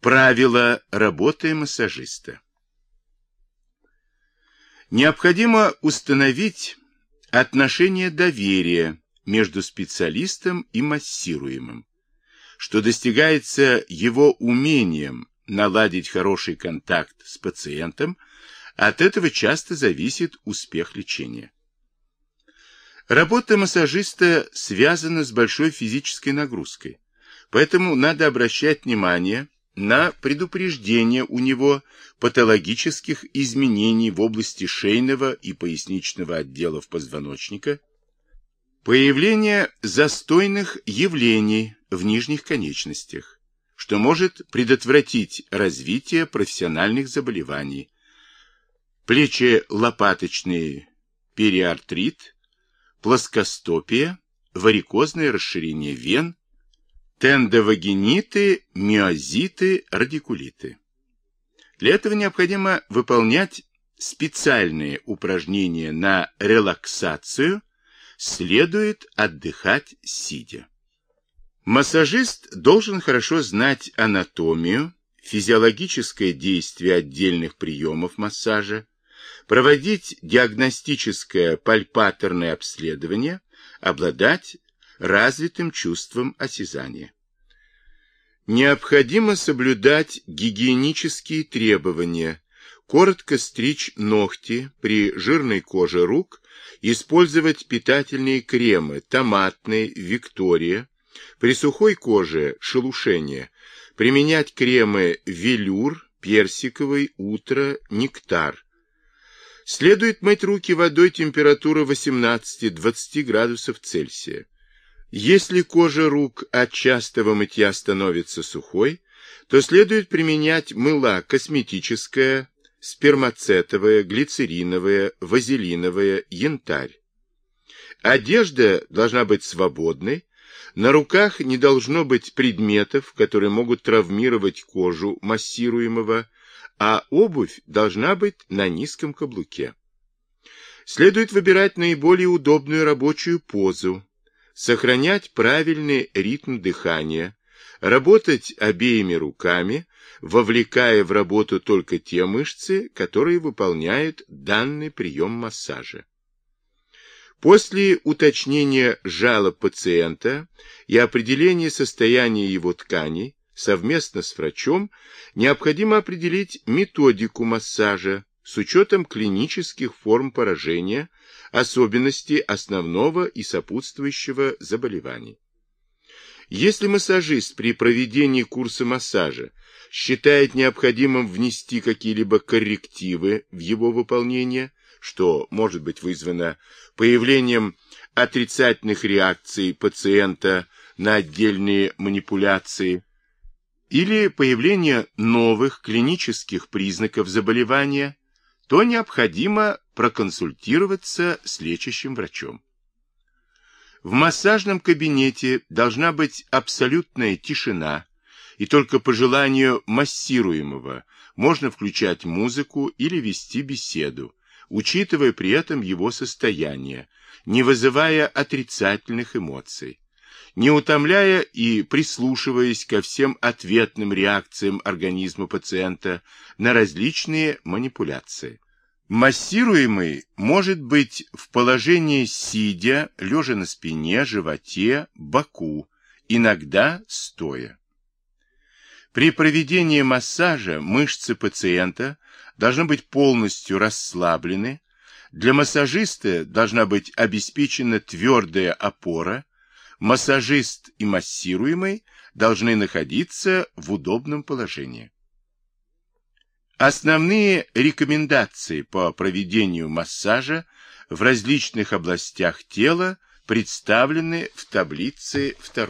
Правила работы массажиста. Необходимо установить отношение доверия между специалистом и массируемым, что достигается его умением наладить хороший контакт с пациентом, от этого часто зависит успех лечения. Работа массажиста связана с большой физической нагрузкой, поэтому надо обращать внимание на предупреждение у него патологических изменений в области шейного и поясничного отделов позвоночника, появление застойных явлений в нижних конечностях, что может предотвратить развитие профессиональных заболеваний, плечи-лопаточный периартрит, плоскостопие, варикозное расширение вен, тендовагениты, миозиты, радикулиты. Для этого необходимо выполнять специальные упражнения на релаксацию, следует отдыхать сидя. Массажист должен хорошо знать анатомию, физиологическое действие отдельных приемов массажа, проводить диагностическое пальпаторное обследование, обладать развитым чувством осязания. Необходимо соблюдать гигиенические требования, коротко стричь ногти при жирной коже рук, использовать питательные кремы томатный, Виктория, при сухой коже шелушение, применять кремы велюр, персиковый, утро, нектар. Следует мыть руки водой температуры 18-20 градусов Цельсия. Если кожа рук от частого мытья становится сухой, то следует применять мыла косметическое, спермацетовое, глицериновое, вазелиновое, янтарь. Одежда должна быть свободной, на руках не должно быть предметов, которые могут травмировать кожу массируемого, а обувь должна быть на низком каблуке. Следует выбирать наиболее удобную рабочую позу, сохранять правильный ритм дыхания, работать обеими руками, вовлекая в работу только те мышцы, которые выполняют данный прием массажа. После уточнения жалоб пациента и определения состояния его тканей, совместно с врачом необходимо определить методику массажа с учетом клинических форм поражения, особенностей основного и сопутствующего заболеваний. Если массажист при проведении курса массажа считает необходимым внести какие-либо коррективы в его выполнение, что может быть вызвано появлением отрицательных реакций пациента на отдельные манипуляции или появление новых клинических признаков заболевания, то необходимо проконсультироваться с лечащим врачом. В массажном кабинете должна быть абсолютная тишина, и только по желанию массируемого можно включать музыку или вести беседу, учитывая при этом его состояние, не вызывая отрицательных эмоций, не утомляя и прислушиваясь ко всем ответным реакциям организма пациента на различные манипуляции. Массируемый может быть в положении сидя, лежа на спине, животе, боку, иногда стоя. При проведении массажа мышцы пациента должны быть полностью расслаблены, для массажиста должна быть обеспечена твердая опора, массажист и массируемый должны находиться в удобном положении. Основные рекомендации по проведению массажа в различных областях тела представлены в таблице 2.